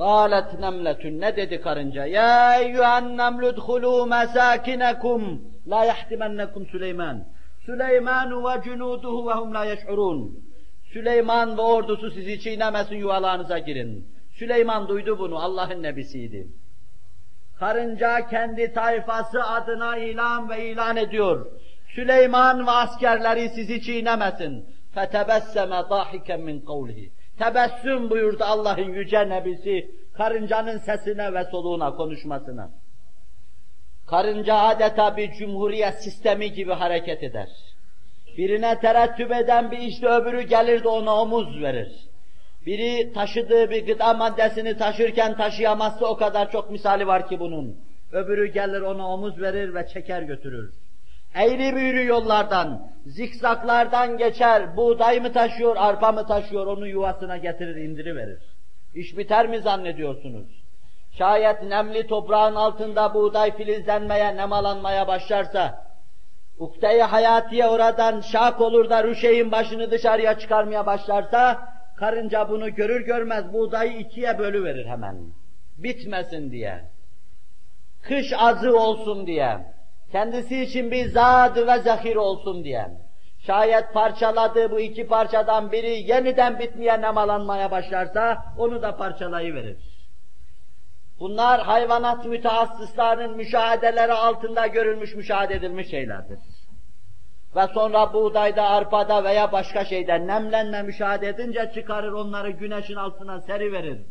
قالت nemletun ne dedi karınca? Ya eyyühen nemlü dhulû mesâkinekum la yahtimennekum Süleyman. Süleyman ve cunuduhu ve hum la yeş'urun. Süleyman ve ordusu sizi çiğnemesin yuvalarınıza girin. Süleyman duydu bunu, Allah'ın nebisiydi. Karınca kendi tayfası adına ilan ve ilan ediyor. Süleyman ve askerleri sizi çiğnemesin. فَتَبَسَّمَ ضَاحِكًا مِنْ قَوْلِهِ Tebessüm buyurdu Allah'ın yüce nebisi, karıncanın sesine ve soluğuna, konuşmasına. Karınca adeta bir cumhuriyet sistemi gibi hareket eder. Birine terettüp eden bir işte öbürü gelir de ona omuz verir. Biri taşıdığı bir gıda maddesini taşırken taşıyamazsa o kadar çok misali var ki bunun. Öbürü gelir ona omuz verir ve çeker götürür. Eğri büğrü yollardan, zikzaklardan geçer, buğday mı taşıyor, arpa mı taşıyor, onu yuvasına getirir, indiriverir. İş biter mi zannediyorsunuz? Şayet nemli toprağın altında buğday filizlenmeye, nemalanmaya başlarsa, ukde-i hayatiye oradan şak olur da rüşeyin başını dışarıya çıkarmaya başlarsa, karınca bunu görür görmez buğdayı ikiye bölüverir hemen. Bitmesin diye. Kış azı olsun diye kendisi için bir zad ve zahir olsun diye. Şayet parçaladığı bu iki parçadan biri yeniden bitmeye nemalanmaya başlarsa onu da parçalayıverir. Bunlar hayvanat mütehassıslarının müşahedeleri altında görülmüş, müşahede edilmiş şeylerdir. Ve sonra buğdayda, arpada veya başka şeyde nemlenme müşahede edince çıkarır onları güneşin altına seriverir.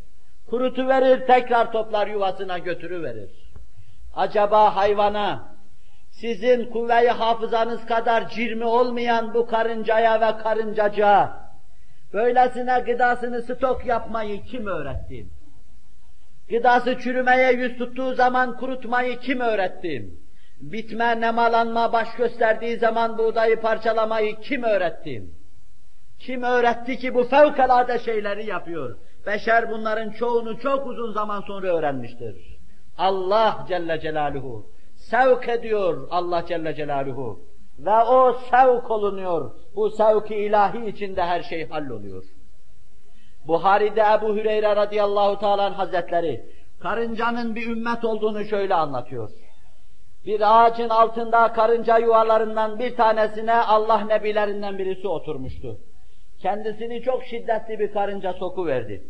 Kurutu verir, tekrar toplar yuvasına götürüverir. Acaba hayvana, sizin kuvve-i hafızanız kadar cirmi olmayan bu karıncaya ve karıncacığa, böylesine gıdasını stok yapmayı kim öğretti? Gıdası çürümeye yüz tuttuğu zaman kurutmayı kim öğretti? Bitme, nemalanma baş gösterdiği zaman buğdayı parçalamayı kim öğretti? Kim öğretti ki bu fevkalade şeyleri yapıyor? Beşer bunların çoğunu çok uzun zaman sonra öğrenmiştir. Allah Celle Celaluhu sevk ediyor Allah Celle Celaluhu. Ve o sevk olunuyor. Bu sevk-i ilahi içinde her şey halloluyor. Buhari'de Ebu Hüreyre radıyallahu teala hazretleri karıncanın bir ümmet olduğunu şöyle anlatıyor. Bir ağacın altında karınca yuvalarından bir tanesine Allah nebilerinden birisi oturmuştu. Kendisini çok şiddetli bir karınca soku verdi.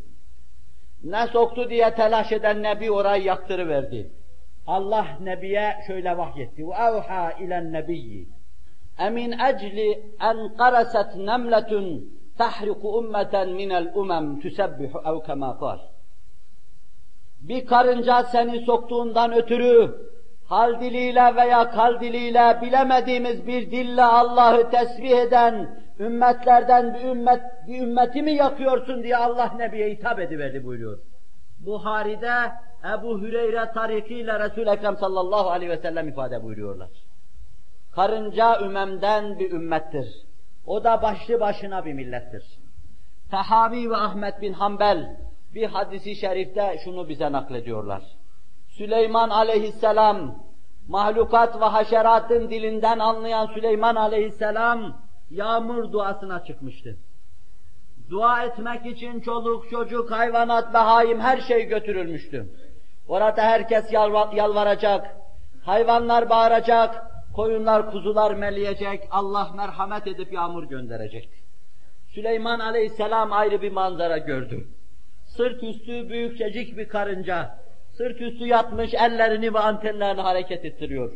Ne soktu diye telaş eden nebi orayı yaktırıverdi. Allah Nebi'ye şöyle vahyetti. وَاَوْحَا اِلَى النَّبِيِّ اَمِنْ اَجْلِ اَنْ قَرَسَتْ نَمْلَةٌ تَحْرِقُ اُمَّةً مِنَ الْاُمَمْ تُسَبِّحُ اَوْ كَمَا قَالْ Bir karınca seni soktuğundan ötürü hal diliyle veya kal diliyle bilemediğimiz bir dille Allah'ı tesbih eden ümmetlerden bir ümmet bir ümmeti mi yakıyorsun diye Allah Nebi'ye hitap ediverdi buyuruyor. Buhari'de Ebu Hüreyre tarikiyle Resul-i Ekrem sallallahu aleyhi ve sellem ifade buyuruyorlar. Karınca ümemden bir ümmettir. O da başlı başına bir millettir. Tahavi ve Ahmet bin Hanbel bir hadisi şerifte şunu bize naklediyorlar. Süleyman aleyhisselam, mahlukat ve haşeratın dilinden anlayan Süleyman aleyhisselam, yağmur duasına çıkmıştı. Dua etmek için çoluk, çocuk, hayvanat, behaim her şey götürülmüştü. Orada herkes yalvaracak, hayvanlar bağıracak, koyunlar, kuzular meleyecek, Allah merhamet edip yağmur gönderecekti. Süleyman aleyhisselam ayrı bir manzara gördü. Sırt üstü büyükçecik bir karınca, sırt üstü yatmış ellerini ve antenlerini hareket ettiriyor.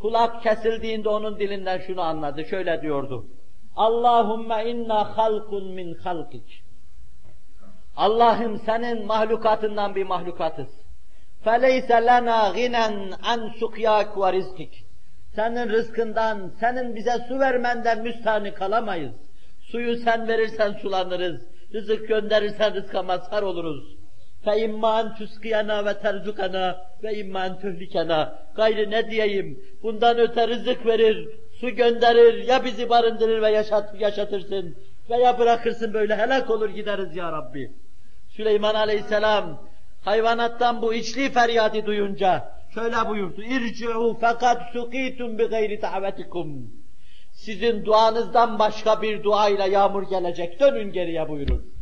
Kulak kesildiğinde onun dilinden şunu anladı, şöyle diyordu. Allahümme inna halkun min halkik. Allah'ım senin mahlukatından bir mahlukatız. Feleyse lena ginen an sukyak ve rizkik. Senin rızkından, senin bize su vermenden müstahni kalamayız. Suyu sen verirsen sulanırız. Rızık gönderirsen rızka mazhar oluruz. Fe imman tüskiyana ve terzukana ve imman tühlikana. Gayrı ne diyeyim? Bundan öte rızık verir, su gönderir, ya bizi barındırır ve yaşat, yaşatırsın veya bırakırsın böyle helak olur gideriz ya Rabbi. Süleyman Aleyhisselam hayvanattan bu içli feryadı duyunca şöyle buyurdu. İrci'u fakat sukitum bi gayri davetikum. Sizin duanızdan başka bir duayla yağmur gelecek. Dönün geriye buyurun.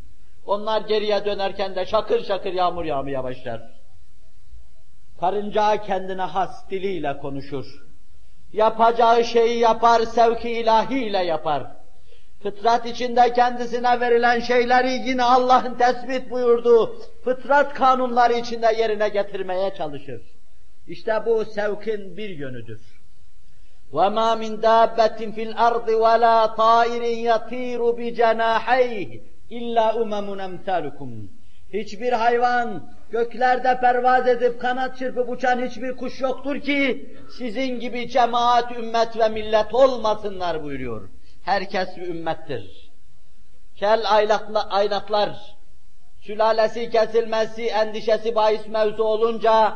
Onlar geriye dönerken de şakır şakır yağmur yağmaya başlar. Karınca kendine has diliyle konuşur. Yapacağı şeyi yapar, sevki ilahiyle yapar. Fıtrat içinde kendisine verilen şeyleri yine Allah'ın tespit buyurduğu fıtrat kanunları içinde yerine getirmeye çalışır. İşte bu sevkin bir yönüdür. وَمَا مِنْ دَابَّةٍ فِي الْأَرْضِ وَلَا طَائِرٍ يَطِيرُ بِجَنَاحَيْهِ اِلَّا اُمَمٌ اَمْثَالُكُمْ Hiçbir hayvan, göklerde pervaz edip kanat çırpıp uçan hiçbir kuş yoktur ki sizin gibi cemaat, ümmet ve millet olmasınlar buyuruyor. Herkes bir ümmettir. Kel aylakla, aylaklar, sülalesi kesilmesi, endişesi bahis mevzu olunca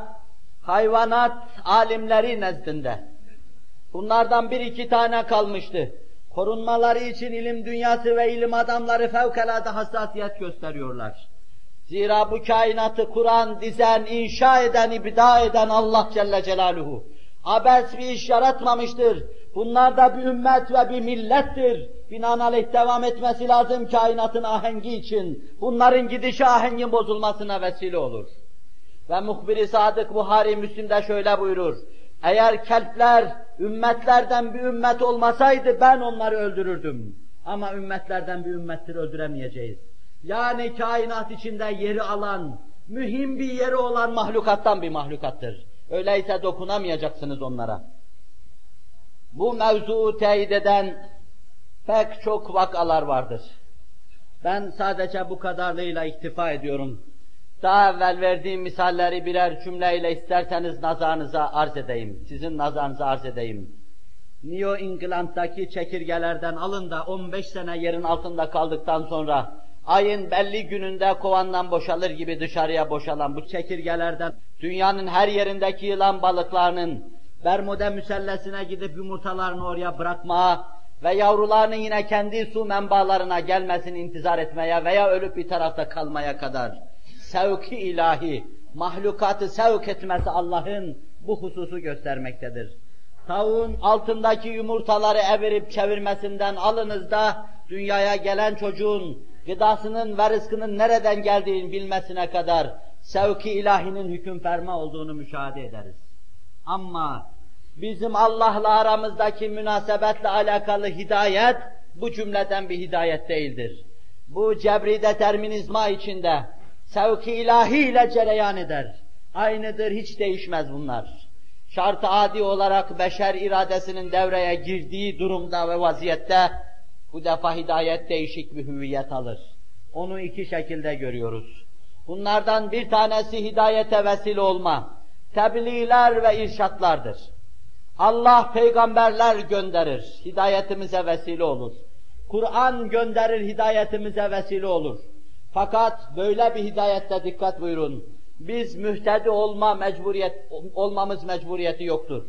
hayvanat alimleri nezdinde. Bunlardan bir iki tane kalmıştı. Korunmaları için ilim dünyası ve ilim adamları fevkalade hassasiyet gösteriyorlar. Zira bu kainatı kuran, dizen, inşa eden, ibda eden Allah Celle Celaluhu. Abes bir iş yaratmamıştır. Bunlar da bir ümmet ve bir millettir. Binaenaleyh devam etmesi lazım kainatın ahengi için. Bunların gidişi ahengin bozulmasına vesile olur. Ve muhbiri Sadık Buhari Müslim'de şöyle buyurur. Eğer kelpler ümmetlerden bir ümmet olmasaydı ben onları öldürürdüm. Ama ümmetlerden bir ümmettir öldüremeyeceğiz. Yani kainat içinde yeri alan, mühim bir yeri olan mahlukattan bir mahlukattır. Öyleyse dokunamayacaksınız onlara. Bu mevzuu teyit eden pek çok vakalar vardır. Ben sadece bu kadarlığıyla iktifa ediyorum. Daha evvel verdiğim misalleri birer cümleyle isterseniz nazarınıza arz edeyim. Sizin nazarınıza arz edeyim. New England'daki çekirgelerden alın da 15 sene yerin altında kaldıktan sonra ayın belli gününde kovandan boşalır gibi dışarıya boşalan bu çekirgelerden dünyanın her yerindeki yılan balıklarının Bermuda müsellesine gidip yumurtalarını oraya bırakmaya ve yavrularının yine kendi su menbalarına gelmesini intizar etmeye veya ölüp bir tarafta kalmaya kadar sevki ilahi, mahlukatı sevk etmesi Allah'ın bu hususu göstermektedir. Tavuğun altındaki yumurtaları evirip çevirmesinden alınız da dünyaya gelen çocuğun gıdasının ve rızkının nereden geldiğini bilmesine kadar sevki ilahinin hüküm ferma olduğunu müşahede ederiz. Ama bizim Allah'la aramızdaki münasebetle alakalı hidayet bu cümleden bir hidayet değildir. Bu cebri determinizma içinde sevki ilahiyle cereyan eder. Aynıdır, hiç değişmez bunlar. Şart adi olarak beşer iradesinin devreye girdiği durumda ve vaziyette bu defa hidayet değişik bir hüviyet alır. Onu iki şekilde görüyoruz. Bunlardan bir tanesi hidayete vesile olma, tebliğler ve irşatlardır. Allah peygamberler gönderir, hidayetimize vesile olur. Kur'an gönderir, hidayetimize vesile olur. Fakat böyle bir hidayette dikkat buyurun. Biz mühtedi olma mecburiyet, olmamız mecburiyeti yoktur.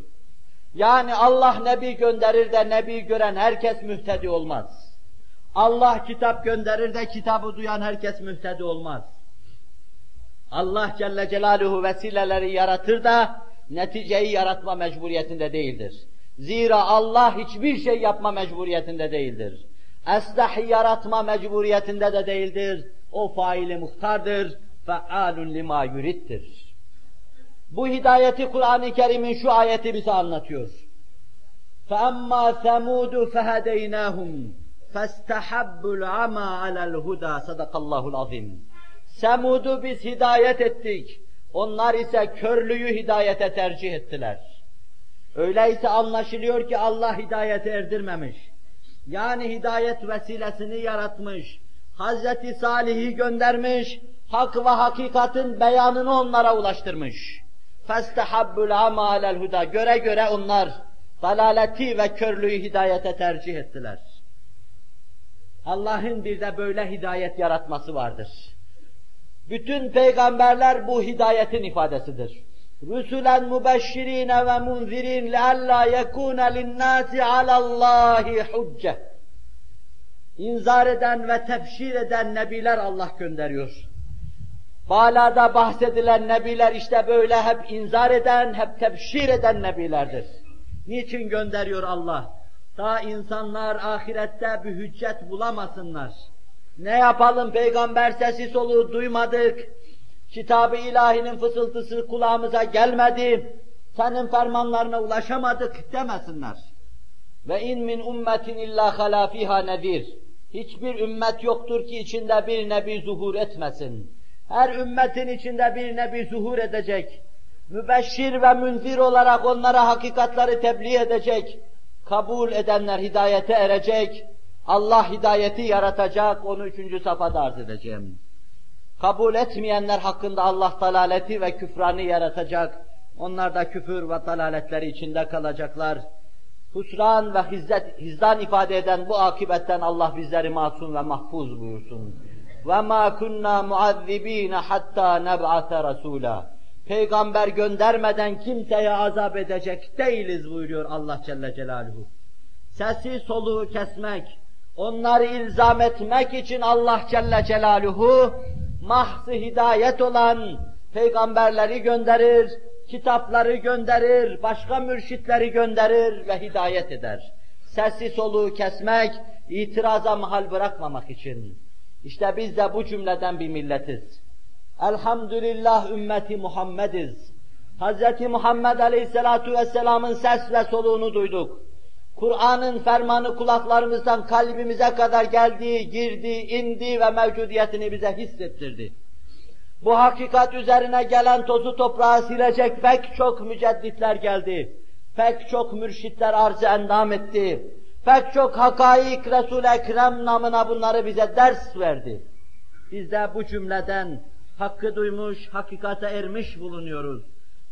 Yani Allah Nebi gönderir de Nebi gören herkes mühtedi olmaz. Allah kitap gönderir de kitabı duyan herkes mühtedi olmaz. Allah Celle Celaluhu vesileleri yaratır da neticeyi yaratma mecburiyetinde değildir. Zira Allah hiçbir şey yapma mecburiyetinde değildir. Esdahi yaratma mecburiyetinde de değildir. O faili muhtardır. Fealun lima yurittir. Bu hidayeti Kur'an-ı Kerim'in şu ayeti bize anlatıyor. فَأَمَّا ثَمُودُ فَهَدَيْنَاهُمْ فَاسْتَحَبُّ الْعَمَى عَلَى الْهُدَى صَدَقَ اللّٰهُ الْعَظِيمُ Semud'u biz hidayet ettik. Onlar ise körlüğü hidayete tercih ettiler. Öyleyse anlaşılıyor ki Allah hidayete erdirmemiş. Yani hidayet vesilesini yaratmış. Hazreti Salih'i göndermiş. Hak ve hakikatin beyanını onlara ulaştırmış. فَاسْتَحَبُّ الْعَمَى عَلَى الْهُدَى Göre göre onlar dalaleti ve körlüğü hidayete tercih ettiler. Allah'ın bir de böyle hidayet yaratması vardır. Bütün peygamberler bu hidayetin ifadesidir. رُسُلًا مُبَشِّر۪ينَ وَمُنْذِر۪ينَ لَأَلَّا يَكُونَ لِلنَّاسِ عَلَى اللّٰهِ حُجَّةً İnzar eden ve tebşir eden nebiler Allah gönderiyor. Balada bahsedilen nebiler işte böyle hep inzar eden, hep tebşir eden nebilerdir. Niçin gönderiyor Allah? Ta insanlar ahirette bir hüccet bulamasınlar. Ne yapalım peygamber sesi soluğu duymadık. Kitab-ı ilahinin fısıltısı kulağımıza gelmedi. Senin fermanlarına ulaşamadık demesinler. Ve in min ummetin illa hala fiha nedir. Hiçbir ümmet yoktur ki içinde bir nebi zuhur etmesin. Her ümmetin içinde bir nebi zuhur edecek. Mübeşşir ve münzir olarak onlara hakikatları tebliğ edecek. Kabul edenler hidayete erecek. Allah hidayeti yaratacak. Onu üçüncü safhada arz edeceğim. Kabul etmeyenler hakkında Allah dalaleti ve küfranı yaratacak. Onlar da küfür ve dalaletleri içinde kalacaklar. Husran ve hizzet, hizdan ifade eden bu akibetten Allah bizleri masum ve mahfuz buyursun ve ma kunna muazzibin hatta neb'ate rasula. Peygamber göndermeden kimseye azap edecek değiliz buyuruyor Allah Celle Celaluhu. Sesi soluğu kesmek, onları ilzam etmek için Allah Celle Celaluhu mahzı hidayet olan peygamberleri gönderir, kitapları gönderir, başka mürşitleri gönderir ve hidayet eder. Sesi soluğu kesmek, itiraza mahal bırakmamak için. İşte biz de bu cümleden bir milletiz. Elhamdülillah ümmeti Muhammediz. Hz. Muhammed Aleyhisselatu Vesselam'ın ses ve soluğunu duyduk. Kur'an'ın fermanı kulaklarımızdan kalbimize kadar geldi, girdi, indi ve mevcudiyetini bize hissettirdi. Bu hakikat üzerine gelen tozu toprağa silecek pek çok mücedditler geldi. Pek çok mürşitler arz endam etti. Pek çok hakaik Resul-i Ekrem namına bunları bize ders verdi. Biz de bu cümleden hakkı duymuş, hakikate ermiş bulunuyoruz.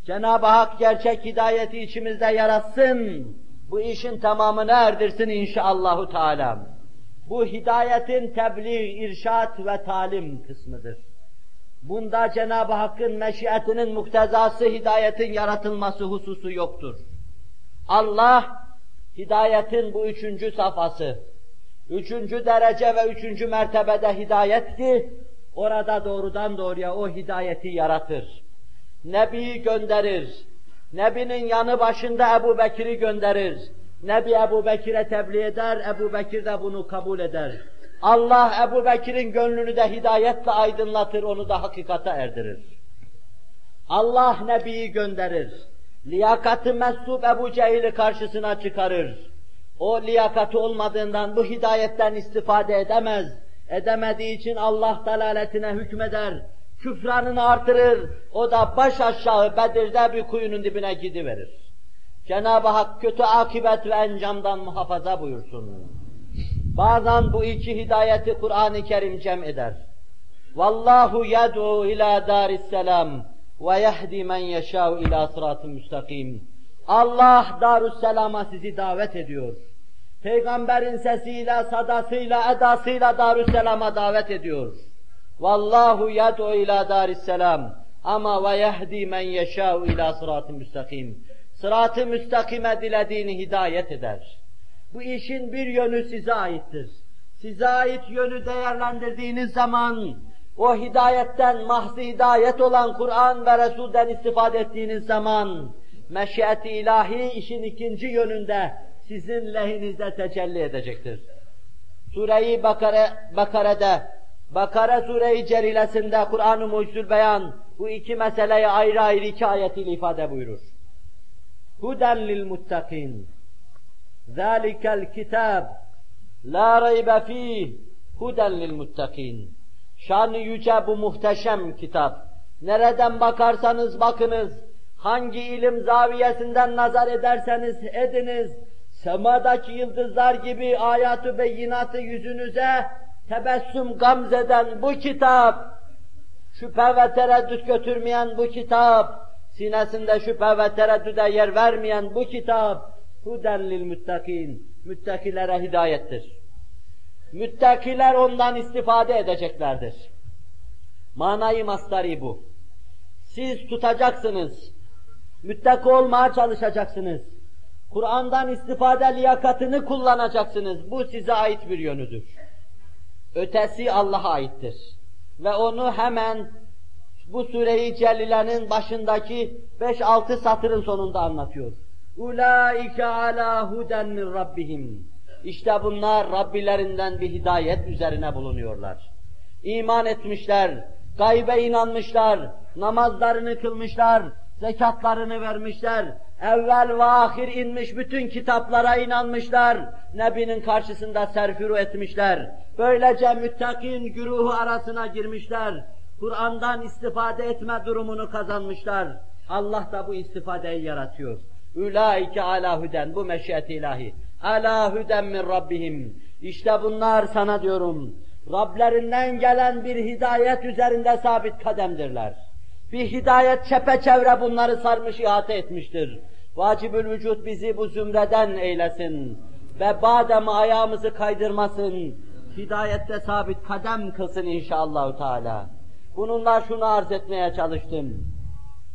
Cenab-ı Hak gerçek hidayeti içimizde yaratsın. Bu işin tamamını erdirsin inşallahü teala. Bu hidayetin tebliğ, irşat ve talim kısmıdır. Bunda Cenab-ı Hakk'ın meşiyetinin muktezası hidayetin yaratılması hususu yoktur. Allah, hidayetin bu üçüncü safhası, üçüncü derece ve üçüncü mertebede hidayet ki, orada doğrudan doğruya o hidayeti yaratır. Nebi'yi gönderir. Nebinin yanı başında Ebu Bekir'i gönderir. Nebi Ebu Bekir'e tebliğ eder, Ebu Bekir de bunu kabul eder. Allah Ebu Bekir'in gönlünü de hidayetle aydınlatır, onu da hakikate erdirir. Allah Nebi'yi gönderir. Liyakatı meslup Ebu Cehil'i karşısına çıkarır. O liyakatı olmadığından bu hidayetten istifade edemez. Edemediği için Allah dalaletine hükmeder. Küfranını artırır. O da baş aşağı Bedir'de bir kuyunun dibine gidiverir. Cenab-ı Hak kötü akibet ve encamdan muhafaza buyursun. Bazen bu iki hidayeti Kur'an-ı Kerim cem eder. Vallahu yed'u ila daris selam ve yehdi men yeşâ'u ila sıratı müstakim. Allah Darüsselam'a sizi davet ediyor. Peygamberin sesiyle, sadasıyla, edasıyla Darüsselam'a davet ediyor. Vallahu yed'u ila darisselam ama ve yehdi men yeşâ'u ila sıratı müstakim. Sırat-ı müstakime dilediğini hidayet eder. Bu işin bir yönü size aittir. Size ait yönü değerlendirdiğiniz zaman o hidayetten, mahzi hidayet olan Kur'an ve Resul'den istifade ettiğiniz zaman meşiyet-i ilahi işin ikinci yönünde sizin lehinizde tecelli edecektir. Sure-i Bakare, Bakare'de, Bakare Sure-i Celilesinde Kur'an-ı Mucizül Beyan bu iki meseleyi ayrı ayrı iki ayetiyle ifade buyurur. Huden lil muttakin. Zalikel kitab la raybe fih huden lil muttakin. Şanı yüce bu muhteşem kitap. Nereden bakarsanız bakınız, hangi ilim zaviyesinden nazar ederseniz ediniz, semadaki yıldızlar gibi ayatı beyinatı yüzünüze tebessüm gamzeden bu kitap, şüphe ve tereddüt götürmeyen bu kitap, sinesinde şüphe ve tereddüde yer vermeyen bu kitap, huden lil müttakin, müttakilere hidayettir. Müttakiler ondan istifade edeceklerdir. Manayı mastarı bu. Siz tutacaksınız, müttaki olmaya çalışacaksınız. Kur'an'dan istifade liyakatını kullanacaksınız. Bu size ait bir yönüdür. Ötesi Allah'a aittir. Ve onu hemen bu sureyi cellilenin başındaki 5-6 satırın sonunda anlatıyor. Ulaike ala huden min rabbihim. İşte bunlar Rabbilerinden bir hidayet üzerine bulunuyorlar. İman etmişler, gaybe inanmışlar, namazlarını kılmışlar, zekatlarını vermişler, evvel ve ahir inmiş bütün kitaplara inanmışlar, Nebinin karşısında serfiru etmişler. Böylece müttakin güruhu arasına girmişler, Kur'an'dan istifade etme durumunu kazanmışlar. Allah da bu istifadeyi yaratıyor. Ulaike ala huden, bu meşiyet ilahi. Ala huden min Rabbihim. İşte bunlar sana diyorum, Rablerinden gelen bir hidayet üzerinde sabit kademdirler. Bir hidayet çepeçevre bunları sarmış ihate etmiştir. Vacibül vücut bizi bu zümreden eylesin. Ve badem ayağımızı kaydırmasın. Hidayette sabit kadem kılsın inşallah Teala. Bununla şunu arz etmeye çalıştım.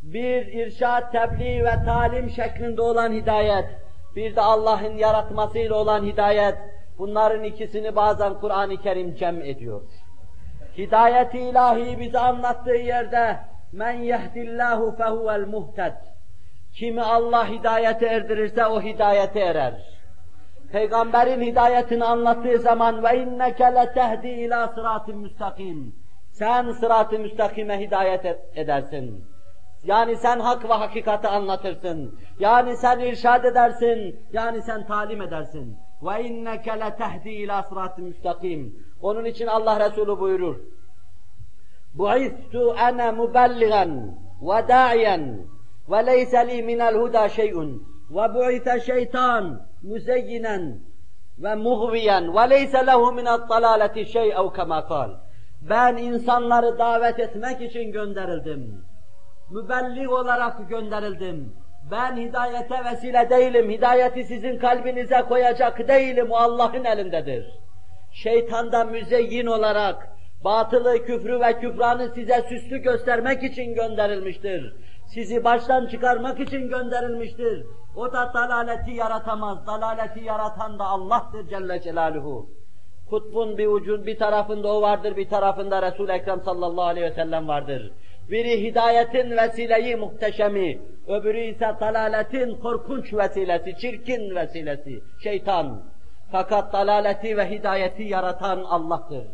Bir irşad, tebliğ ve talim şeklinde olan hidayet, bir de Allah'ın yaratmasıyla olan hidayet, bunların ikisini bazen Kur'an-ı Kerim cem ediyor. Hidayeti ilahi bize anlattığı yerde men yehdillahu fehuvel muhted. Kimi Allah hidayete erdirirse o hidayete erer. Peygamberin hidayetini anlattığı zaman ve inneke letehdi ila sıratın müstakim. Sen sırat-ı müstakime hidayet edersin. Yani sen hak ve hakikati anlatırsın. Yani sen irşad edersin. Yani sen talim edersin. Ve inneke letehdi ila sırat müstakim. Onun için Allah Resulü buyurur. Bu'istu ana mubelligan ve da'iyen ve leyse li minel huda şey'un ve bu'ite şeytan muzeyyinen ve muhviyen ve leyse lehu minel dalaleti şey'ev kema kal. Ben insanları davet etmek için gönderildim mübellig olarak gönderildim. Ben hidayete vesile değilim, hidayeti sizin kalbinize koyacak değilim, o Allah'ın elindedir. Şeytan da müzeyyin olarak, batılı, küfrü ve küfranı size süslü göstermek için gönderilmiştir. Sizi baştan çıkarmak için gönderilmiştir. O da dalaleti yaratamaz, dalaleti yaratan da Allah'tır Celle Celaluhu. Kutbun bir ucun bir tarafında o vardır, bir tarafında Resul-i Ekrem sallallahu aleyhi ve sellem vardır. Biri hidayetin vesileyi muhteşemi, öbürü ise dalaletin korkunç vesilesi, çirkin vesilesi, şeytan. Fakat dalaleti ve hidayeti yaratan Allah'tır.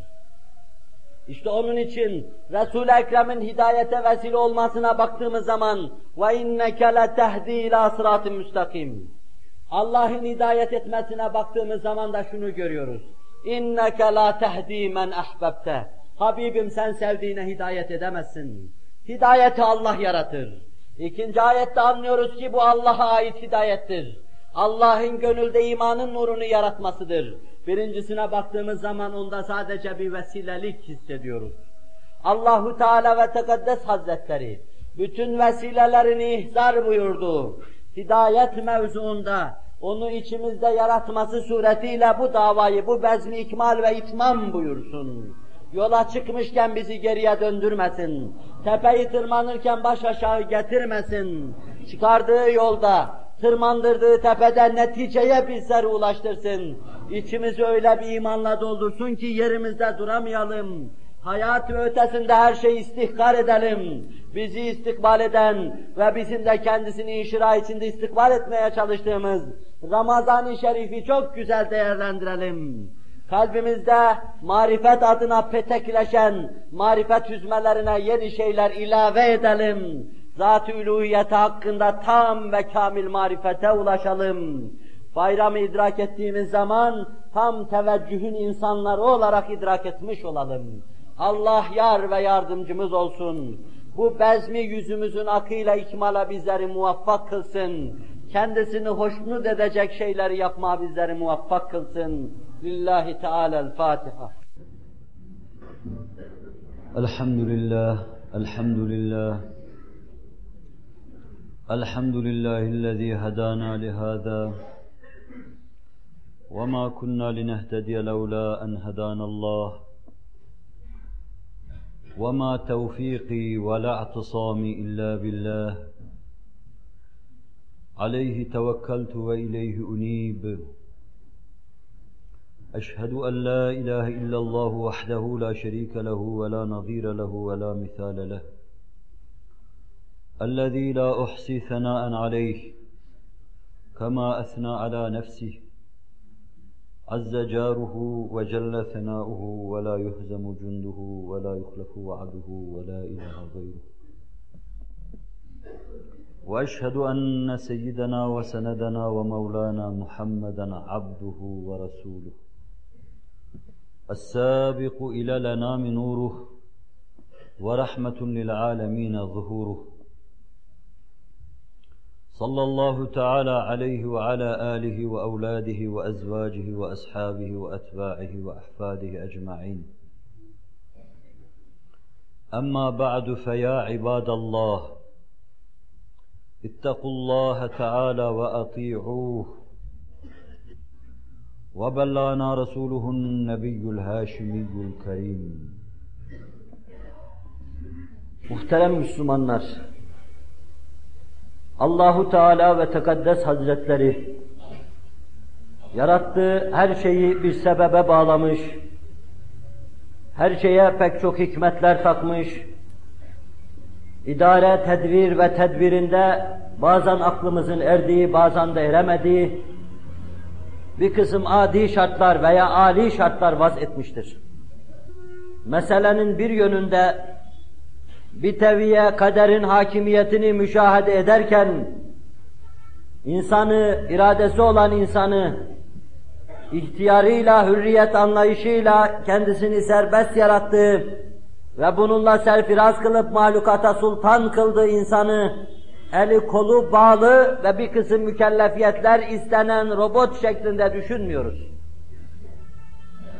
İşte onun için Resul-i Ekrem'in hidayete vesile olmasına baktığımız zaman ve inneke letehdi ila sıratın müstakim. Allah'ın hidayet etmesine baktığımız zaman da şunu görüyoruz. İnneke la tehdi men ahbebte. Habibim sen sevdiğine hidayet edemezsin. Hidayeti Allah yaratır. İkinci ayette anlıyoruz ki bu Allah'a ait hidayettir. Allah'ın gönülde imanın nurunu yaratmasıdır. Birincisine baktığımız zaman onda sadece bir vesilelik hissediyoruz. Allahu Teala ve Tekaddes Hazretleri bütün vesilelerini ihzar buyurdu. Hidayet mevzuunda onu içimizde yaratması suretiyle bu davayı, bu bezmi ikmal ve itmam buyursun. Yola çıkmışken bizi geriye döndürmesin. Tepeyi tırmanırken baş aşağı getirmesin. Çıkardığı yolda, tırmandırdığı tepeden neticeye bizleri ulaştırsın. İçimizi öyle bir imanla doldursun ki yerimizde duramayalım. Hayat ötesinde her şeyi istihkar edelim. Bizi istikbal eden ve bizim de kendisini inşira içinde istikbal etmeye çalıştığımız Ramazan-ı Şerif'i çok güzel değerlendirelim kalbimizde marifet adına petekleşen marifet hüzmelerine yeni şeyler ilave edelim. Zat-ı uluhiyeti hakkında tam ve kamil marifete ulaşalım. Bayramı idrak ettiğimiz zaman tam teveccühün insanları olarak idrak etmiş olalım. Allah yar ve yardımcımız olsun. Bu bezmi yüzümüzün akıyla ikmala bizleri muvaffak kılsın kendisini hoşnut edecek şeyleri yapma bizleri muvaffak kılsın. Lillahi Teala'l Fatiha. Elhamdülillah, elhamdülillah. Elhamdülillahi'llezî hedâna lihâzâ. وما كنا لنهتدي لولا أن هدانا الله وما توفيقي ولا اعتصامي إلا بالله عليه توكلت وإليه أنيب. أشهد أن لا إله إلا الله وحده لا شريك له ولا نظير له ولا مثال له. الذي لا أحصي ثناء عليه كما أثنى على نفسه. عز جاره وجل ثناؤه ولا يهزم جنده ولا يخلف وعده ولا إله غيره. وأشهد أن سيدنا وسندنا ومولانا محمدا عبده ورسوله. السابق إلى لنا نوره ورحمة للعالمين ظهوره. صلى الله تعالى عليه وعلى آله وأولاده وأزواجه وأصحابه وأتباعه وأحفاده أجمعين. أما بعد فيا عباد الله اتقوا الله تعالى وأطيعوه وبلغنا رسوله النبي الهاشمي الكريم Muhterem Müslümanlar, Allahu Teala ve Tekaddes Hazretleri yarattığı her şeyi bir sebebe bağlamış, her şeye pek çok hikmetler takmış, idare, tedbir ve tedbirinde bazen aklımızın erdiği, bazen de eremediği bir kısım adi şartlar veya ali şartlar vaz etmiştir. Meselenin bir yönünde bir teviye kaderin hakimiyetini müşahede ederken insanı, iradesi olan insanı ihtiyarıyla, hürriyet anlayışıyla kendisini serbest yarattığı ve bununla serfiraz kılıp mahlukata sultan kıldığı insanı eli kolu bağlı ve bir kısım mükellefiyetler istenen robot şeklinde düşünmüyoruz.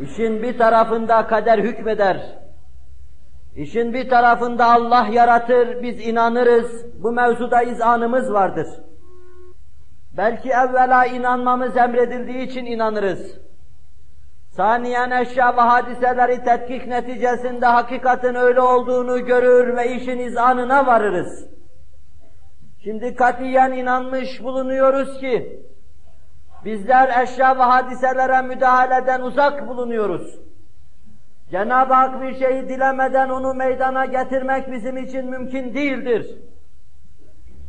İşin bir tarafında kader hükmeder, İşin bir tarafında Allah yaratır, biz inanırız, bu mevzuda izanımız vardır. Belki evvela inanmamız emredildiği için inanırız. Saniyen eşya ve hadiseleri tetkik neticesinde hakikatin öyle olduğunu görür ve işin izanına varırız. Şimdi katiyen inanmış bulunuyoruz ki, bizler eşya ve hadiselere müdahaleden uzak bulunuyoruz. Cenab-ı Hak bir şeyi dilemeden onu meydana getirmek bizim için mümkün değildir.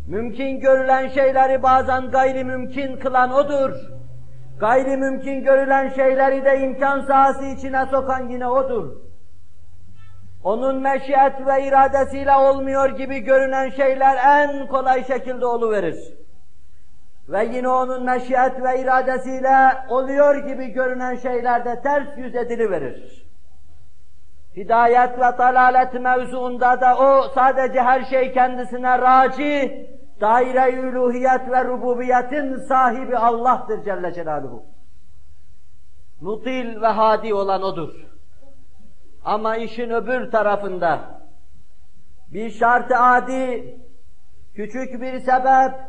Mümkün görülen şeyleri bazen gayri mümkün kılan O'dur. Gayri mümkün görülen şeyleri de imkan sahası içine sokan yine O'dur. Onun meşiyet ve iradesiyle olmuyor gibi görünen şeyler en kolay şekilde oluverir. Ve yine onun meşiyet ve iradesiyle oluyor gibi görünen şeyler de ters yüz ediliverir. Hidayet ve dalalet mevzuunda da o sadece her şey kendisine raci, daire-i uluhiyet ve rububiyetin sahibi Allah'tır Celle Celaluhu. Mutil ve hadi olan O'dur. Ama işin öbür tarafında bir şart-ı adi, küçük bir sebep,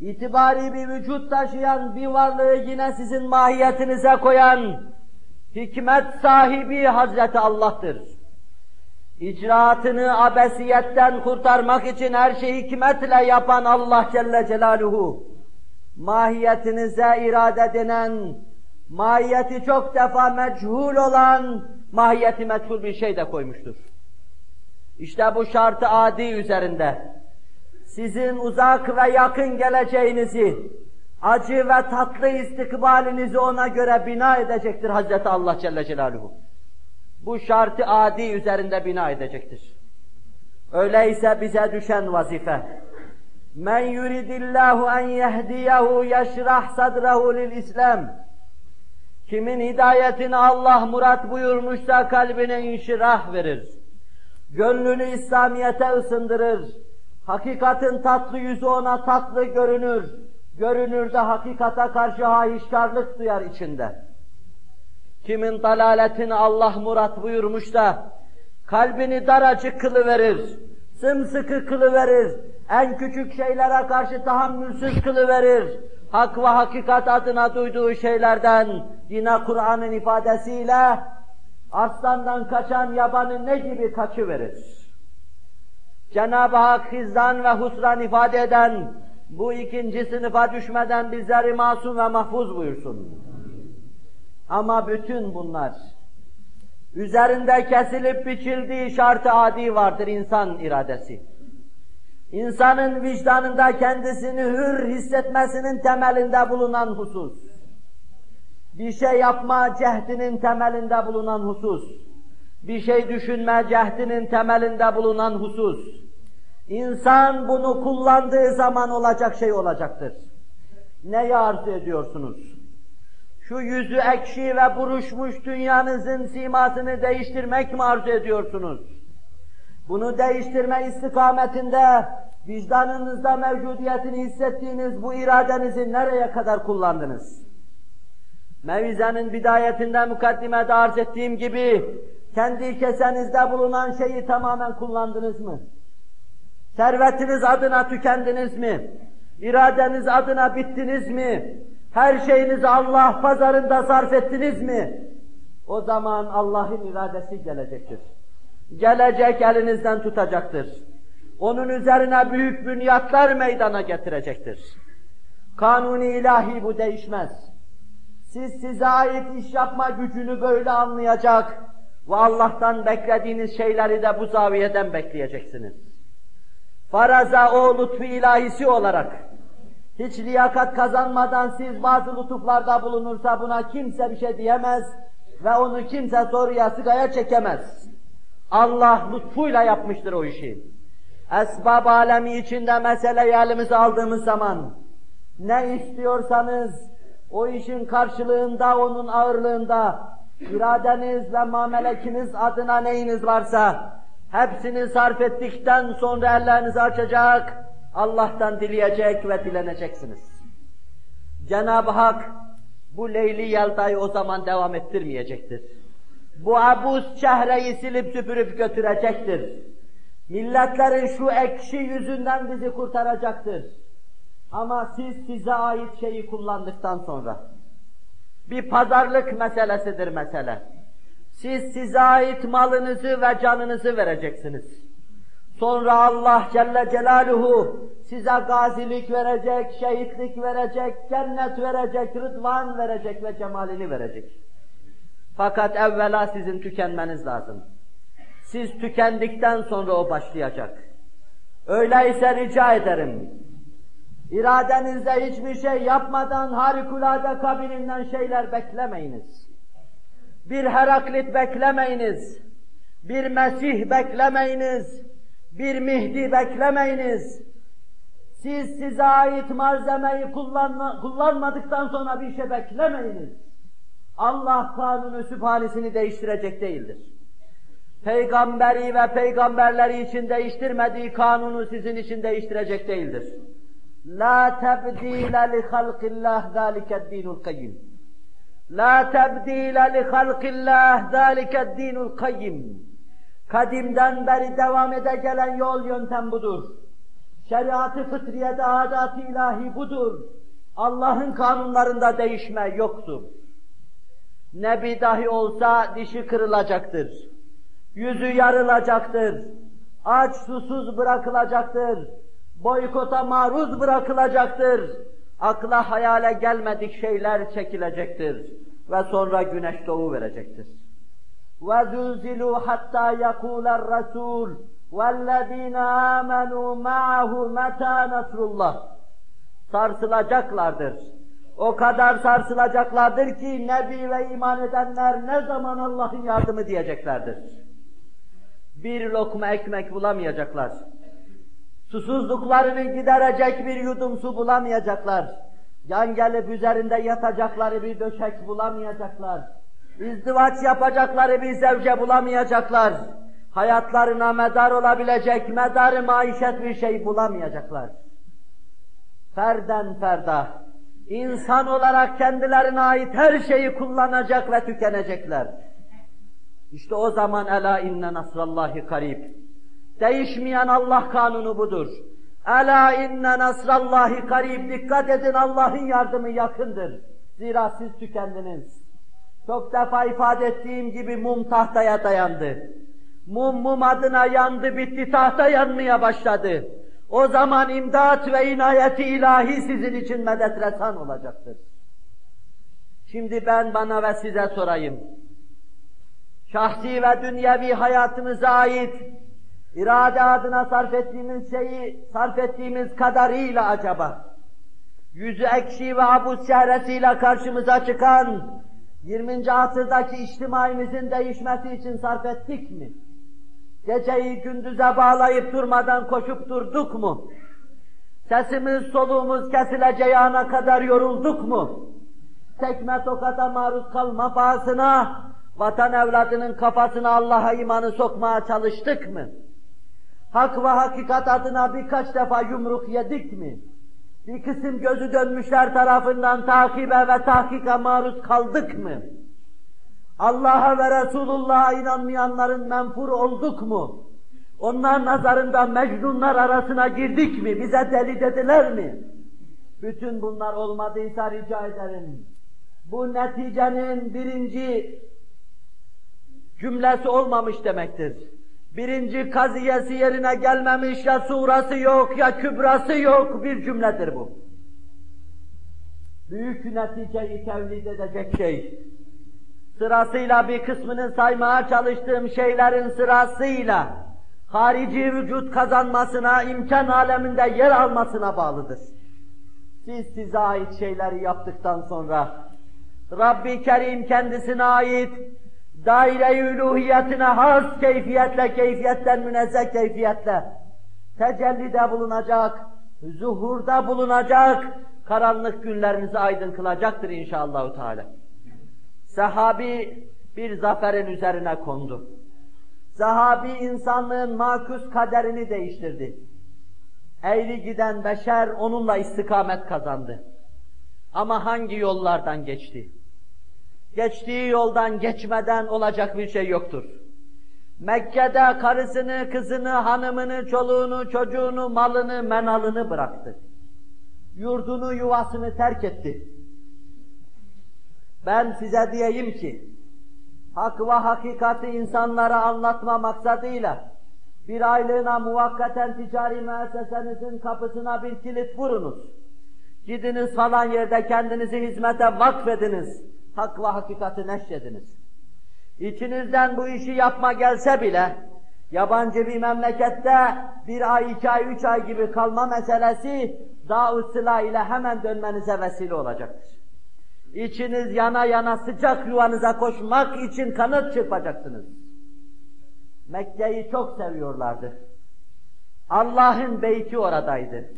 itibari bir vücut taşıyan bir varlığı yine sizin mahiyetinize koyan, hikmet sahibi Hazreti Allah'tır. İcraatını abesiyetten kurtarmak için her şeyi hikmetle yapan Allah Celle Celaluhu, mahiyetinize irade denen, mahiyeti çok defa meçhul olan, mahiyeti meçhul bir şey de koymuştur. İşte bu şartı adi üzerinde, sizin uzak ve yakın geleceğinizi, acı ve tatlı istikbalinizi ona göre bina edecektir Hazreti Allah Celle Celaluhu. Bu şartı adi üzerinde bina edecektir. Öyleyse bize düşen vazife, men yuridillahu en yehdiyehu yeşrah sadrahu lil İslam. Kimin hidayetini Allah murat buyurmuşsa kalbine inşirah verir. Gönlünü İslamiyete ısındırır. Hakikatin tatlı yüzü ona tatlı görünür görünürde hakikata karşı hahişkarlık duyar içinde. Kimin dalaletini Allah murat buyurmuş da kalbini daracık kılıverir, sımsıkı kılıverir, en küçük şeylere karşı tahammülsüz kılıverir, hak ve hakikat adına duyduğu şeylerden yine Kur'an'ın ifadesiyle aslandan kaçan yabanı ne gibi kaçıverir. Cenab-ı Hak hizdan ve husran ifade eden bu ikinci sınıfa düşmeden bizleri masum ve mahfuz buyursun. Ama bütün bunlar üzerinde kesilip biçildiği şartı adi vardır insan iradesi. İnsanın vicdanında kendisini hür hissetmesinin temelinde bulunan husus. bir şey yapma cehdinin temelinde bulunan husus, bir şey düşünme cehdinin temelinde bulunan husus. İnsan bunu kullandığı zaman olacak şey olacaktır. Neyi arzu ediyorsunuz? Şu yüzü ekşi ve buruşmuş dünyanızın simasını değiştirmek mi arzu ediyorsunuz? Bunu değiştirme istikametinde vicdanınızda mevcudiyetini hissettiğiniz bu iradenizi nereye kadar kullandınız? Mevizenin bidayetinde mukaddimede arz ettiğim gibi kendi kesenizde bulunan şeyi tamamen kullandınız mı? Servetiniz adına tükendiniz mi? İradeniz adına bittiniz mi? Her şeyinizi Allah pazarında sarf ettiniz mi? O zaman Allah'ın iradesi gelecektir. Gelecek elinizden tutacaktır. Onun üzerine büyük bünyatlar meydana getirecektir. Kanuni ilahi bu değişmez. Siz size ait iş yapma gücünü böyle anlayacak ve Allah'tan beklediğiniz şeyleri de bu zaviyeden bekleyeceksiniz. Faraza o lütfu ilahisi olarak hiç liyakat kazanmadan siz bazı lütuflarda bulunursa buna kimse bir şey diyemez ve onu kimse soruya sigaya çekemez. Allah lütfuyla yapmıştır o işi. Esbab alemi içinde meseleyi elimize aldığımız zaman ne istiyorsanız o işin karşılığında, onun ağırlığında iradeniz ve mamelekiniz adına neyiniz varsa hepsini sarf ettikten sonra ellerinizi açacak, Allah'tan dileyecek ve dileneceksiniz. Cenab-ı Hak bu Leyli Yelda'yı o zaman devam ettirmeyecektir. Bu abuz çehreyi silip süpürüp götürecektir. Milletlerin şu ekşi yüzünden bizi kurtaracaktır. Ama siz size ait şeyi kullandıktan sonra, bir pazarlık meselesidir mesele. Siz size ait malınızı ve canınızı vereceksiniz. Sonra Allah Celle Celaluhu size gazilik verecek, şehitlik verecek, cennet verecek, rıdvan verecek ve cemalini verecek. Fakat evvela sizin tükenmeniz lazım. Siz tükendikten sonra o başlayacak. Öyleyse rica ederim, İradenizde hiçbir şey yapmadan harikulade kabilinden şeyler beklemeyiniz. Bir Heraklit beklemeyiniz. Bir Mesih beklemeyiniz. Bir Mihdi beklemeyiniz. Siz size ait malzemeyi kullanma, kullanmadıktan sonra bir şey beklemeyiniz. Allah kanunu sübhanesini değiştirecek değildir. Peygamberi ve peygamberleri için değiştirmediği kanunu sizin için değiştirecek değildir. La tebdile li halqillah zâliket dinul kayyim. La tebdile li halqillah zâliket dinul kayyim. Kadimden beri devam ede gelen yol yöntem budur. Şeriatı fıtriyede adat ilahi budur. Allah'ın kanunlarında değişme yoktur. Nebi dahi olsa dişi kırılacaktır. Yüzü yarılacaktır. Aç susuz bırakılacaktır boykota maruz bırakılacaktır. Akla hayale gelmedik şeyler çekilecektir. Ve sonra güneş doğu verecektir. وَزُلْزِلُوا حَتَّى يَقُولَ الرَّسُولُ وَالَّذ۪ينَ آمَنُوا مَعَهُ مَتَى نَصْرُ اللّٰهِ Sarsılacaklardır. O kadar sarsılacaklardır ki Nebi ve iman edenler ne zaman Allah'ın yardımı diyeceklerdir. Bir lokma ekmek bulamayacaklar. Susuzluklarını giderecek bir yudum su bulamayacaklar. Yan gelip üzerinde yatacakları bir döşek bulamayacaklar. İzdivaç yapacakları bir zevce bulamayacaklar. Hayatlarına medar olabilecek, medar maişet bir şey bulamayacaklar. Ferden ferda, insan olarak kendilerine ait her şeyi kullanacak ve tükenecekler. İşte o zaman ela inne nasrallahi karib. Değişmeyen Allah kanunu budur. Ela inne nasrallahi karib. Dikkat edin Allah'ın yardımı yakındır. Zira siz tükendiniz. Çok defa ifade ettiğim gibi mum tahtaya dayandı. Mum mum adına yandı bitti tahta yanmaya başladı. O zaman imdat ve inayeti ilahi sizin için medet resan olacaktır. Şimdi ben bana ve size sorayım. Şahsi ve dünyevi hayatımıza ait irade adına sarf ettiğimiz şeyi sarf ettiğimiz kadarıyla acaba yüzü ekşi ve abuz çehresiyle karşımıza çıkan 20. asırdaki içtimaimizin değişmesi için sarf ettik mi? Geceyi gündüze bağlayıp durmadan koşup durduk mu? Sesimiz soluğumuz kesileceği ana kadar yorulduk mu? Tekme tokata maruz kalma pahasına, vatan evladının kafasına Allah'a imanı sokmaya çalıştık mı? Hak ve hakikat adına birkaç defa yumruk yedik mi? Bir kısım gözü dönmüşler tarafından takibe ve tahkika maruz kaldık mı? Allah'a ve Resulullah'a inanmayanların menfur olduk mu? Onlar nazarında mecnunlar arasına girdik mi? Bize deli dediler mi? Bütün bunlar olmadıysa rica ederim. Bu neticenin birinci cümlesi olmamış demektir. Birinci kaziyesi yerine gelmemiş ya surası yok ya kübrası yok bir cümledir bu. Büyük neticeyi tevlid edecek şey. Sırasıyla bir kısmını saymaya çalıştığım şeylerin sırasıyla harici vücut kazanmasına, imkan aleminde yer almasına bağlıdır. Siz size ait şeyleri yaptıktan sonra Rabbi Kerim kendisine ait daire-i uluhiyetine has keyfiyetle, keyfiyetten münezzeh keyfiyetle tecellide bulunacak, zuhurda bulunacak, karanlık günlerinizi aydın kılacaktır inşallah. Teala. Sahabi bir zaferin üzerine kondu. Sahabi insanlığın makus kaderini değiştirdi. Eğri giden beşer onunla istikamet kazandı. Ama hangi yollardan geçti? Geçtiği yoldan geçmeden olacak bir şey yoktur. Mekke'de karısını, kızını, hanımını, çoluğunu, çocuğunu, malını, menalını bıraktı. Yurdunu, yuvasını terk etti. Ben size diyeyim ki, hak ve hakikati insanlara anlatma maksadıyla, bir aylığına muvakkaten ticari müessesenizin kapısına bir kilit vurunuz. Gidiniz falan yerde kendinizi hizmete vakfediniz. Hak ve hakikati neşrediniz. İçinizden bu işi yapma gelse bile, yabancı bir memlekette bir ay, iki ay, üç ay gibi kalma meselesi, daha ile hemen dönmenize vesile olacaktır. İçiniz yana yana sıcak yuvanıza koşmak için kanıt çırpacaksınız. Mekke'yi çok seviyorlardı. Allah'ın beyti oradaydı.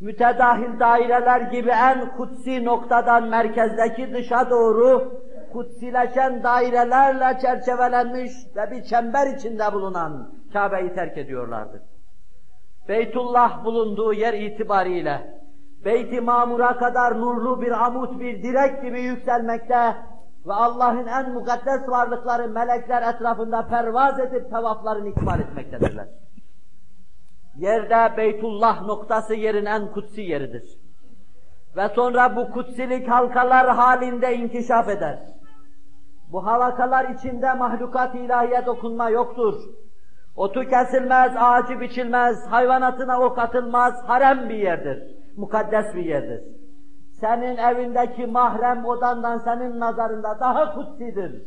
Mütedahil daireler gibi en kutsi noktadan merkezdeki dışa doğru kutsileşen dairelerle çerçevelenmiş ve bir çember içinde bulunan Kabe'yi terk ediyorlardı. Beytullah bulunduğu yer itibariyle Beyt-i Mamur'a kadar nurlu bir amut, bir direk gibi yükselmekte ve Allah'ın en mukaddes varlıkları melekler etrafında pervaz edip tavaflarını ikmal etmektedirler. Yerde Beytullah noktası yerin en kutsi yeridir. Ve sonra bu kutsilik halkalar halinde inkişaf eder. Bu halakalar içinde mahlukat ilahiye dokunma yoktur. Otu kesilmez, ağacı biçilmez, hayvanatına ok atılmaz, harem bir yerdir. Mukaddes bir yerdir. Senin evindeki mahrem odandan senin nazarında daha kutsidir.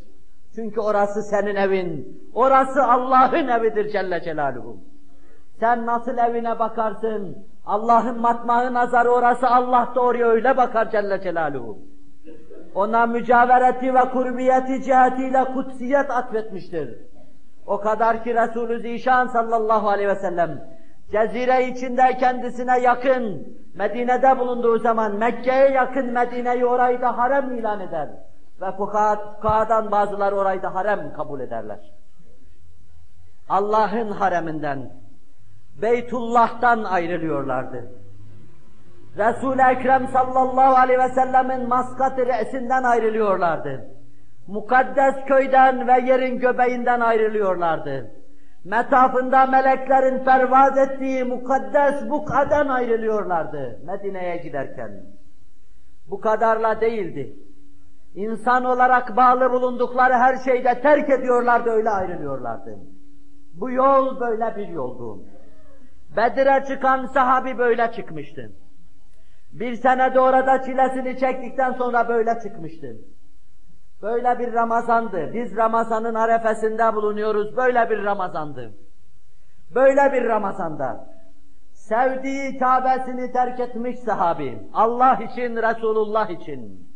Çünkü orası senin evin, orası Allah'ın evidir Celle Celaluhu. Sen nasıl evine bakarsın, Allah'ın matmağı nazarı orası Allah da oraya öyle bakar Celle Celaluhu. Ona mücavereti ve kurbiyeti cihetiyle kutsiyet atfetmiştir. O kadar ki Resulü Zişan sallallahu aleyhi ve sellem cezire içinde kendisine yakın Medine'de bulunduğu zaman Mekke'ye yakın Medine'yi orayı da harem ilan eder. Ve fukahadan bazıları orayı da harem kabul ederler. Allah'ın hareminden, Beytullah'tan ayrılıyorlardı. Resul-i Ekrem sallallahu aleyhi ve sellemin maskat-ı re'sinden ayrılıyorlardı. Mukaddes köyden ve yerin göbeğinden ayrılıyorlardı. Metafında meleklerin pervaz ettiği mukaddes bukadan ayrılıyorlardı Medine'ye giderken. Bu kadarla değildi. İnsan olarak bağlı bulundukları her şeyde terk ediyorlardı, öyle ayrılıyorlardı. Bu yol böyle bir yoldu. Bedir'e çıkan sahabi böyle çıkmıştı. Bir sene de orada çilesini çektikten sonra böyle çıkmıştı. Böyle bir Ramazandı. Biz Ramazan'ın arefesinde bulunuyoruz. Böyle bir Ramazandı. Böyle bir Ramazanda Sevdiği Kabe'sini terk etmiş sahabi. Allah için, Resulullah için.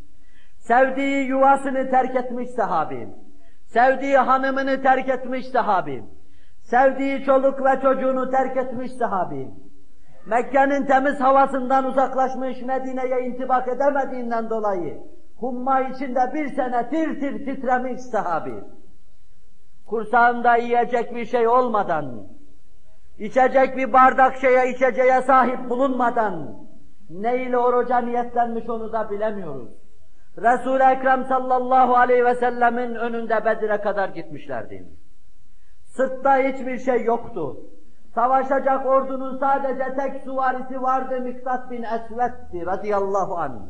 Sevdiği yuvasını terk etmiş sahabi. Sevdiği hanımını terk etmiş sahabi. Sevdiği çoluk ve çocuğunu terk etmiş sahabi. Mekke'nin temiz havasından uzaklaşmış, Medine'ye intibak edemediğinden dolayı humma içinde bir sene tir tir titremiş sahabi. Kursağında yiyecek bir şey olmadan, içecek bir bardak şeye içeceğe sahip bulunmadan, ne ile oruca niyetlenmiş onu da bilemiyoruz. Resul-i Ekrem sallallahu aleyhi ve sellemin önünde Bedir'e kadar gitmişlerdi. Sırtta hiçbir şey yoktu. Savaşacak ordunun sadece tek suvarisi vardı Miktat bin Esved'ti radıyallahu anh.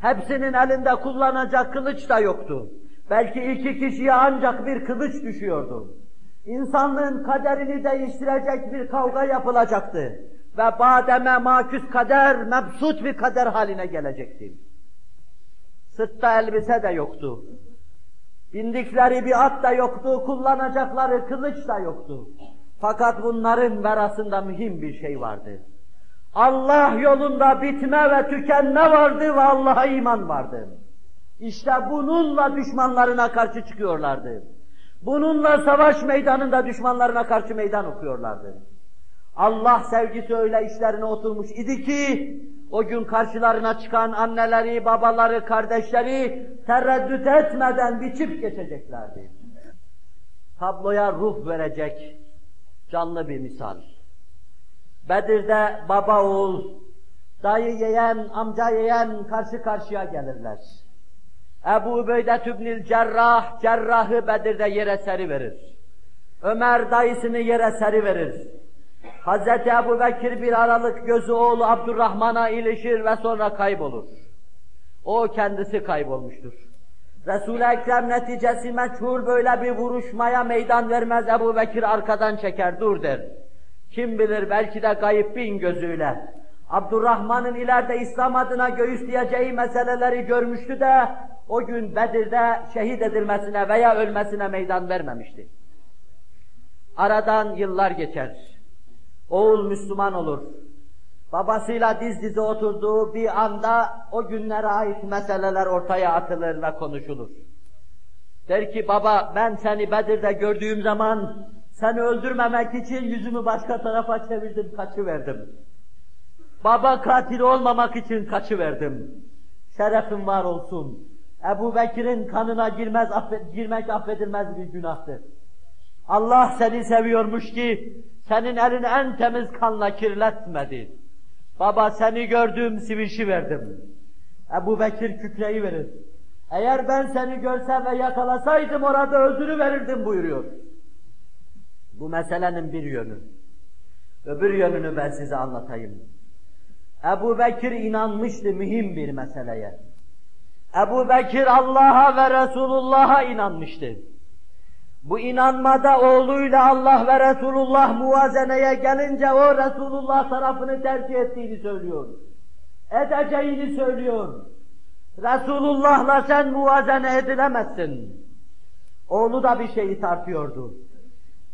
Hepsinin elinde kullanacak kılıç da yoktu. Belki iki kişiye ancak bir kılıç düşüyordu. İnsanlığın kaderini değiştirecek bir kavga yapılacaktı. Ve bademe maküs kader, mebsut bir kader haline gelecekti. Sırtta elbise de yoktu. Bindikleri bir at da yoktu, kullanacakları kılıç da yoktu. Fakat bunların arasında mühim bir şey vardı. Allah yolunda bitme ve tükenme vardı ve Allah'a iman vardı. İşte bununla düşmanlarına karşı çıkıyorlardı. Bununla savaş meydanında düşmanlarına karşı meydan okuyorlardı. Allah sevgisi öyle işlerine oturmuş idi ki, o gün karşılarına çıkan anneleri, babaları, kardeşleri tereddüt etmeden biçip geçeceklerdi. Tabloya ruh verecek canlı bir misal. Bedir'de baba oğul, dayı yeğen, amca yeğen karşı karşıya gelirler. Ebu Ubeyde tübnil cerrah, cerrahı Bedir'de yere seri verir. Ömer dayısını yere seri verir. Hazreti Ebu Bekir bir aralık gözü oğlu Abdurrahman'a ilişir ve sonra kaybolur. O kendisi kaybolmuştur. Resul-i Ekrem neticesi meçhul böyle bir vuruşmaya meydan vermez Ebu Bekir arkadan çeker dur der. Kim bilir belki de gayip bin gözüyle. Abdurrahman'ın ileride İslam adına göğüsleyeceği meseleleri görmüştü de o gün Bedir'de şehit edilmesine veya ölmesine meydan vermemişti. Aradan yıllar geçer. Oğul Müslüman olur. Babasıyla diz dize oturduğu bir anda o günlere ait meseleler ortaya atılır ve konuşulur. Der ki baba ben seni Bedir'de gördüğüm zaman seni öldürmemek için yüzümü başka tarafa çevirdim, kaçıverdim. Baba katil olmamak için kaçıverdim. Şerefim var olsun. Ebu Bekir'in kanına girmez, affet, girmek affedilmez bir günahtır. Allah seni seviyormuş ki senin elini en temiz kanla kirletmedi. Baba seni gördüm, sivilşi verdim. Ebu Bekir kükreyi verir. Eğer ben seni görsem ve yakalasaydım orada öldürü verirdim buyuruyor. Bu meselenin bir yönü. Öbür yönünü ben size anlatayım. Ebu Bekir inanmıştı mühim bir meseleye. Ebu Bekir Allah'a ve Resulullah'a inanmıştı. Bu inanmada oğluyla Allah ve Resulullah muvazeneye gelince o Resulullah tarafını tercih ettiğini söylüyor. Edeceğini söylüyor. Resulullah'la sen muvazene edilemezsin. Oğlu da bir şeyi tartıyordu.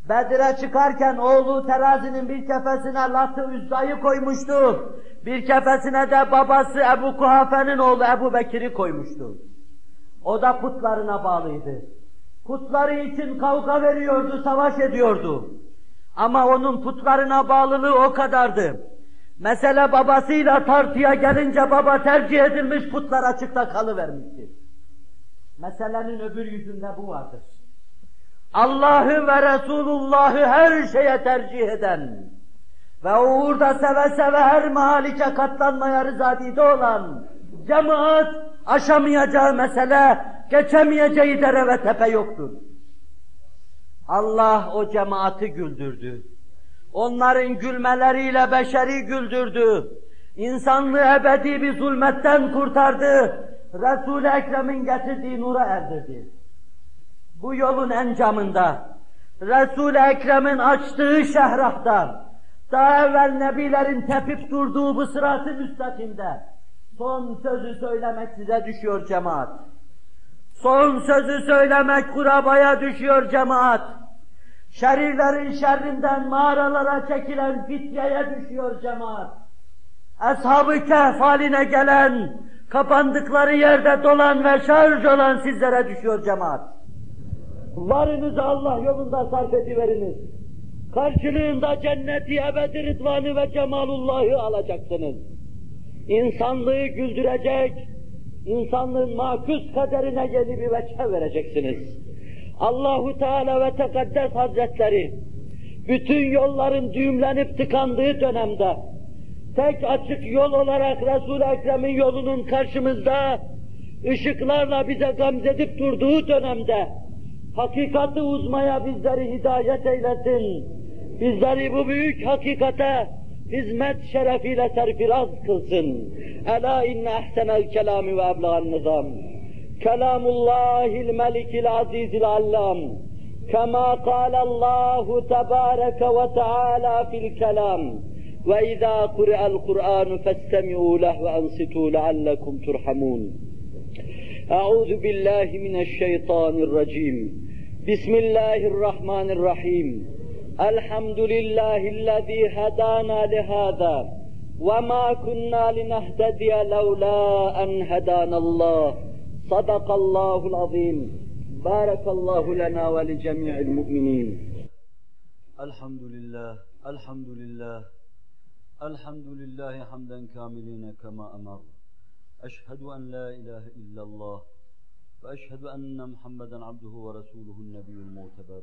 Bedir'e çıkarken oğlu terazinin bir kefesine latı üzdayı koymuştu. Bir kefesine de babası Ebu Kuhafe'nin oğlu Ebu Bekir'i koymuştu. O da putlarına bağlıydı. Putları için kavga veriyordu, savaş ediyordu. Ama onun putlarına bağlılığı o kadardı. Mesele babasıyla tartıya gelince baba tercih edilmiş putlar açıkta kalıvermişti. Meselenin öbür yüzünde bu vardır. Allah'ı ve Resulullah'ı her şeye tercih eden ve uğurda seve seve her mahalike katlanmaya rızadide olan cemaat aşamayacağı mesele, geçemeyeceği dere ve tepe yoktur. Allah o cemaati güldürdü. Onların gülmeleriyle beşeri güldürdü. İnsanlığı ebedi bir zulmetten kurtardı. Resul-i Ekrem'in getirdiği nura erdirdi. Bu yolun encamında, Resul-i Ekrem'in açtığı şehrahta, daha evvel nebilerin tepip durduğu bu sıratı müstakimde, son sözü söylemek size düşüyor cemaat. Son sözü söylemek kurabaya düşüyor cemaat. Şerirlerin şerrinden mağaralara çekilen fitneye düşüyor cemaat. Ashab-ı Kehf haline gelen, kapandıkları yerde dolan ve şarj olan sizlere düşüyor cemaat. Varınızı Allah yolunda sarf ediveriniz. Karşılığında cenneti ebedi rıdvanı ve cemalullahı alacaksınız. İnsanlığı güldürecek, insanlığın makus kaderine yeni bir veçhe vereceksiniz. Allahu Teala ve Tekaddes Hazretleri bütün yolların düğümlenip tıkandığı dönemde tek açık yol olarak Resul-i Ekrem'in yolunun karşımızda ışıklarla bize gamzedip durduğu dönemde hakikati uzmaya bizleri hidayet eylesin. Bizleri bu büyük hakikate hizmet şerefiyle serfiraz kılsın. Ela inne ahsenel kelami ve eblagan nizam. Kelamullahil melikil azizil allam. كما قال الله تبارك وتعالى في الكلام وإذا قرأ القرآن فاستمعوا له وأنصتوا لعلكم ترحمون أعوذ بالله من الشيطان الرجيم بسم الله الرحمن الرحيم الحمد لله الذي هدانا لهذا وما كنا لنهتدي لولا أن هدانا الله. صدق الله العظيم. بارك الله لنا ولجميع المؤمنين. الحمد لله الحمد لله الحمد لله حمدا كاملين كما أمر. أشهد أن لا إله إلا الله وأشهد أن محمدا عبده ورسوله النبي المعتبر.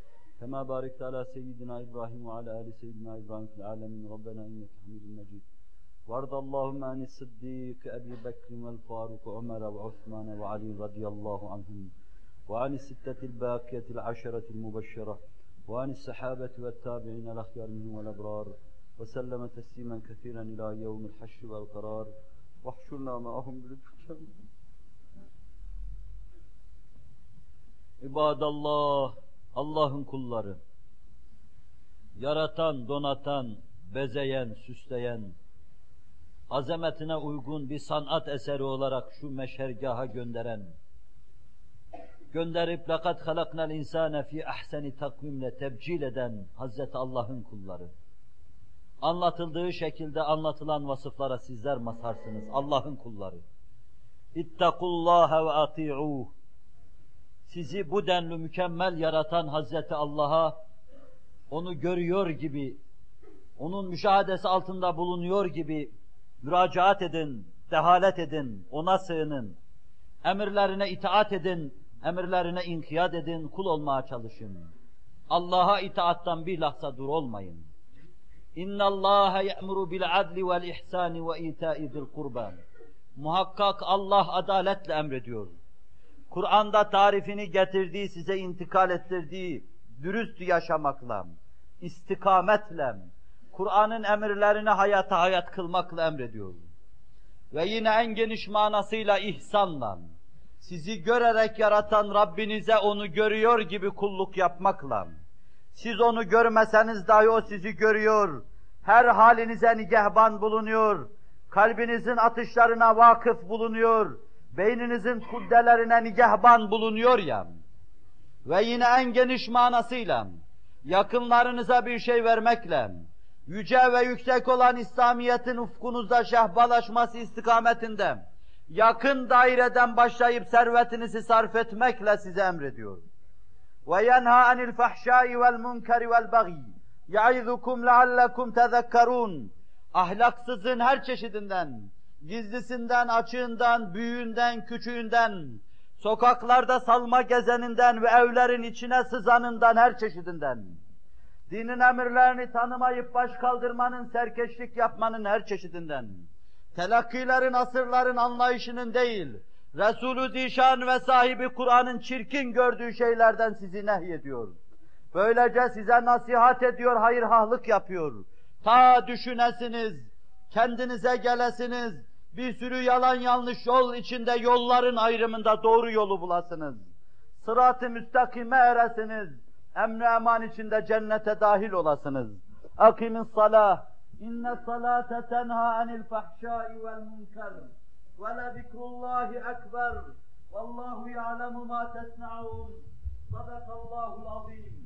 كما باركت على سيدنا إبراهيم وعلى آل سيدنا إبراهيم في العالمين. ربنا إنك حميد مجيد. وارض اللهم عن الصديق أبي بكر والفاروق عمر وعثمان وعلي رضي الله عنهم وعن الستة الباقية العشرة المبشرة وعن الصحابة والتابعين الأخيار منهم والأبرار. وسلم تسليما كثيرا إلى يوم الحشر والقرار. واحشرنا معهم بلطفك İbadallah, Allah'ın kulları, yaratan, donatan, bezeyen, süsleyen, azametine uygun bir sanat eseri olarak şu meşergaha gönderen, gönderip lakat halaknal insane fi ahseni takvimle tebcil eden Hazreti Allah'ın kulları. Anlatıldığı şekilde anlatılan vasıflara sizler masarsınız. Allah'ın kulları. İttakullaha ve ati'uh. Sizi bu denli mükemmel yaratan Hazreti Allah'a onu görüyor gibi, onun müşahadesi altında bulunuyor gibi müracaat edin, dehalet edin, ona sığının, emirlerine itaat edin, emirlerine inkiyat edin, kul olmaya çalışın. Allah'a itaattan bir lahza dur olmayın. İnna Allah ya'muru bil adli vel ihsani ve ita'i zil kurban. Muhakkak Allah adaletle emrediyor. Kur'an'da tarifini getirdiği, size intikal ettirdiği dürüst yaşamakla, istikametle, Kur'an'ın emirlerini hayata hayat kılmakla emrediyor. Ve yine en geniş manasıyla ihsanla, sizi görerek yaratan Rabbinize onu görüyor gibi kulluk yapmakla, siz onu görmeseniz dahi o sizi görüyor, her halinize nigehban bulunuyor, kalbinizin atışlarına vakıf bulunuyor, beyninizin kuddelerine nigehban bulunuyor ya ve yine en geniş manasıyla yakınlarınıza bir şey vermekle yüce ve yüksek olan İslamiyet'in ufkunuzda şehbalaşması istikametinde yakın daireden başlayıp servetinizi sarf etmekle size emrediyor. Ve yenha anil fahşai vel munkeri vel bagi yaizukum leallekum tezekkerun ahlaksızın her çeşidinden gizlisinden, açığından, büyüğünden, küçüğünden, sokaklarda salma gezeninden ve evlerin içine sızanından her çeşidinden, dinin emirlerini tanımayıp baş kaldırmanın, serkeşlik yapmanın her çeşidinden, telakkilerin, asırların anlayışının değil, Resulü Zişan ve sahibi Kur'an'ın çirkin gördüğü şeylerden sizi nehyediyor. Böylece size nasihat ediyor, hayırhahlık yapıyor. Ta düşünesiniz, kendinize gelesiniz, bir sürü yalan yanlış yol içinde yolların ayrımında doğru yolu bulasınız. Sırat-ı müstakime eresiniz, emni eman içinde cennete dahil olasınız. Akimin salah, inne salate tenha anil fahşai vel münker, ve le zikrullahi ekber, vallahu ya'lemu ma tesna'un. Sadakallahul azim.